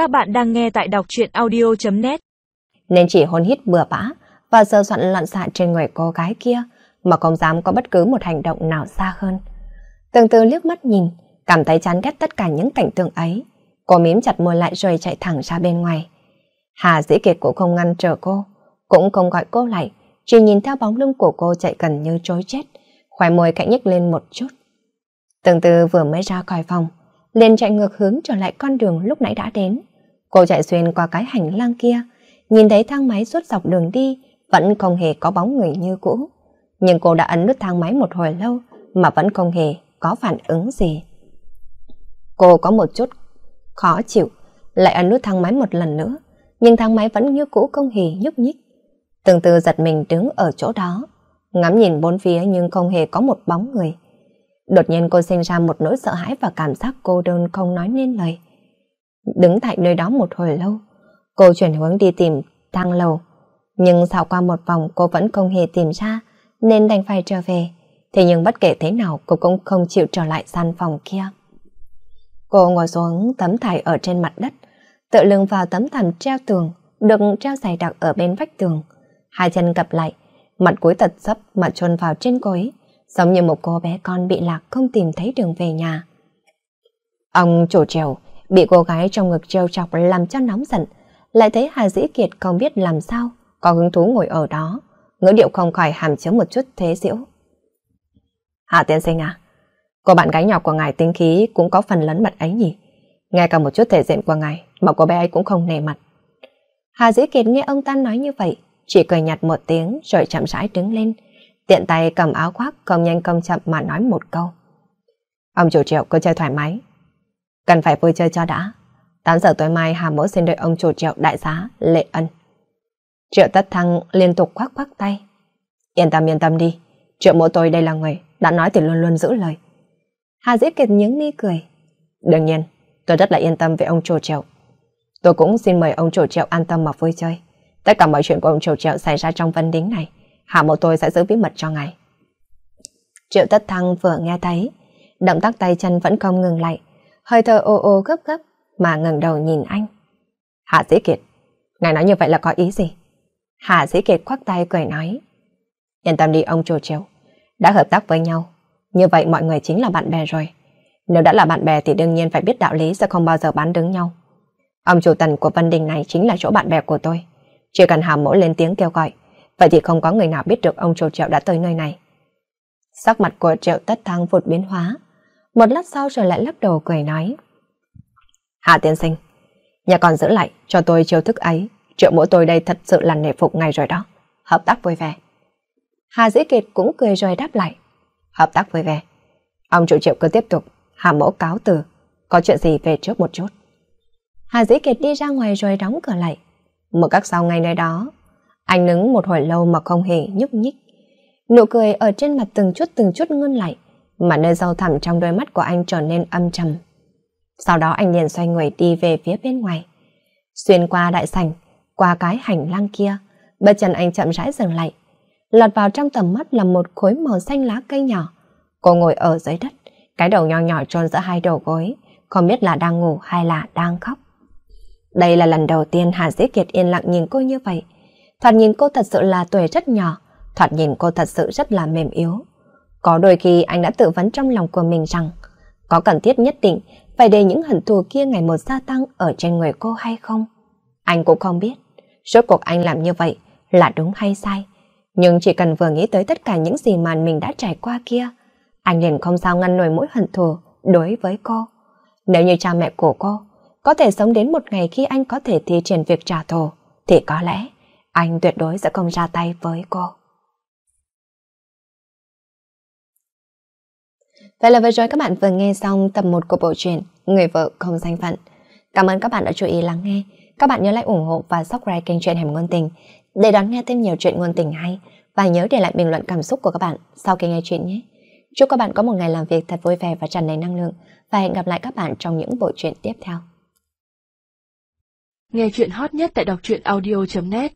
Các bạn đang nghe tại đọc truyện audio.net Nên chỉ hôn hít bừa bã và sơ soạn loạn xạ trên người cô gái kia mà không dám có bất cứ một hành động nào xa hơn. Từng từ liếc mắt nhìn, cảm thấy chán ghét tất cả những cảnh tượng ấy. Cô mím chặt môi lại rồi chạy thẳng ra bên ngoài. Hà dĩ kiệt cũng không ngăn trở cô, cũng không gọi cô lại, chỉ nhìn theo bóng lưng của cô chạy gần như trối chết, khóe môi cạnh nhếch lên một chút. Từng từ vừa mới ra khỏi phòng, liền chạy ngược hướng trở lại con đường lúc nãy đã đến. Cô chạy xuyên qua cái hành lang kia, nhìn thấy thang máy suốt dọc đường đi, vẫn không hề có bóng người như cũ. Nhưng cô đã ấn nút thang máy một hồi lâu mà vẫn không hề có phản ứng gì. Cô có một chút khó chịu, lại ấn nút thang máy một lần nữa, nhưng thang máy vẫn như cũ không hề nhúc nhích. Từng từ giật mình đứng ở chỗ đó, ngắm nhìn bốn phía nhưng không hề có một bóng người. Đột nhiên cô sinh ra một nỗi sợ hãi và cảm giác cô đơn không nói nên lời. Đứng tại nơi đó một hồi lâu, cô chuyển hướng đi tìm thang lầu. Nhưng dạo qua một vòng cô vẫn không hề tìm ra, nên đành phải trở về. Thế nhưng bất kể thế nào cô cũng không chịu trở lại gian phòng kia. Cô ngồi xuống tấm thải ở trên mặt đất, tự lưng vào tấm thảm treo tường, được treo dày đặc ở bên vách tường. Hai chân gập lại, mặt cuối tật sấp mà chôn vào trên cối, giống như một cô bé con bị lạc không tìm thấy đường về nhà. Ông chủ trèo bị cô gái trong ngực trêu chọc làm cho nóng giận, lại thấy Hà Dĩ Kiệt không biết làm sao, có hứng thú ngồi ở đó, ngữ điệu không khỏi hàm chứa một chút thế diễu. Hà tiên sinh à, cô bạn gái nhỏ của ngài tính khí cũng có phần lấn mặt ấy nhỉ? Ngay cả một chút thể diện của ngài mà cô bé ấy cũng không nề mặt. Hà Dĩ Kiệt nghe ông ta nói như vậy, chỉ cười nhạt một tiếng rồi chậm rãi đứng lên, tiện tay cầm áo khoác không nhanh không chậm mà nói một câu. Ông chủ triệu cứ chơi thoải mái. Cần phải vui chơi cho đã. 8 giờ tối mai Hà Mỗ xin đợi ông chủ triệu đại giá Lệ Ân. Triệu Tất Thăng liên tục khoác khoác tay. Yên tâm yên tâm đi. Triệu mỗ tôi đây là người, đã nói thì luôn luôn giữ lời. Hà Dĩ Kiệt nhướng mi cười. Đương nhiên, tôi rất là yên tâm về ông chủ triệu. Tôi cũng xin mời ông chủ triệu an tâm mà vui chơi. Tất cả mọi chuyện của ông chủ triệu xảy ra trong vấn đính này Hạ mộ tôi sẽ giữ bí mật cho ngài. Triệu tất thăng vừa nghe thấy, động tác tay chân vẫn không ngừng lại, hơi thở ô ô gấp gấp mà ngẩng đầu nhìn anh. Hạ Dĩ Kiệt, ngài nói như vậy là có ý gì? Hạ Dĩ Kiệt khoác tay cười nói. Yên tâm đi ông trù triệu, đã hợp tác với nhau, như vậy mọi người chính là bạn bè rồi. Nếu đã là bạn bè thì đương nhiên phải biết đạo lý sẽ không bao giờ bán đứng nhau. Ông chủ tần của Vân Đình này chính là chỗ bạn bè của tôi. Chỉ cần hàm mỗ lên tiếng kêu gọi, Vậy thì không có người nào biết được ông chủ triệu đã tới nơi này. Sắc mặt của triệu tất thăng vụt biến hóa. Một lát sau rồi lại lắc đầu cười nói. Hạ tiên sinh, nhà còn giữ lại cho tôi chiêu thức ấy. Triệu mỗi tôi đây thật sự là nể phục ngày rồi đó. Hợp tác vui vẻ. Hà Dĩ Kiệt cũng cười rồi đáp lại. Hợp tác vui vẻ. Ông chủ triệu cứ tiếp tục. Hà mẫu cáo từ. Có chuyện gì về trước một chút. Hà Dĩ Kiệt đi ra ngoài rồi đóng cửa lại. Một các sau ngay nơi đó, anh đứng một hồi lâu mà không hề nhúc nhích. Nụ cười ở trên mặt từng chút từng chút ngưng lại, mà nơi sâu thẳm trong đôi mắt của anh trở nên âm trầm. Sau đó anh liền xoay người đi về phía bên ngoài. Xuyên qua đại sảnh, qua cái hành lang kia, bất chân anh chậm rãi dừng lại. Lọt vào trong tầm mắt là một khối màu xanh lá cây nhỏ. Cô ngồi ở dưới đất, cái đầu nhỏ nhỏ trôn giữa hai đầu gối, không biết là đang ngủ hay là đang khóc. Đây là lần đầu tiên Hà Dĩ Kiệt yên lặng nhìn cô như vậy. Thoạt nhìn cô thật sự là tuổi rất nhỏ, thoạt nhìn cô thật sự rất là mềm yếu. Có đôi khi anh đã tự vấn trong lòng của mình rằng có cần thiết nhất định phải để những hận thù kia ngày một gia tăng ở trên người cô hay không? Anh cũng không biết. Rốt cuộc anh làm như vậy là đúng hay sai. Nhưng chỉ cần vừa nghĩ tới tất cả những gì mà mình đã trải qua kia, anh liền không sao ngăn nổi mỗi hận thù đối với cô. Nếu như cha mẹ của cô có thể sống đến một ngày khi anh có thể thi triển việc trả thù, thì có lẽ anh tuyệt đối sẽ không ra tay với cô. Vậy là vừa rồi các bạn vừa nghe xong tập 1 của bộ truyện Người vợ không danh phận. Cảm ơn các bạn đã chú ý lắng nghe. Các bạn nhớ like, ủng hộ và subscribe kênh truyện Hẻm Ngôn Tình để đón nghe thêm nhiều chuyện ngôn tình hay và nhớ để lại bình luận cảm xúc của các bạn sau khi nghe chuyện nhé. Chúc các bạn có một ngày làm việc thật vui vẻ và tràn đầy năng lượng và hẹn gặp lại các bạn trong những bộ truyện tiếp theo. Nghe chuyện hot nhất tại đọc truyện audio.net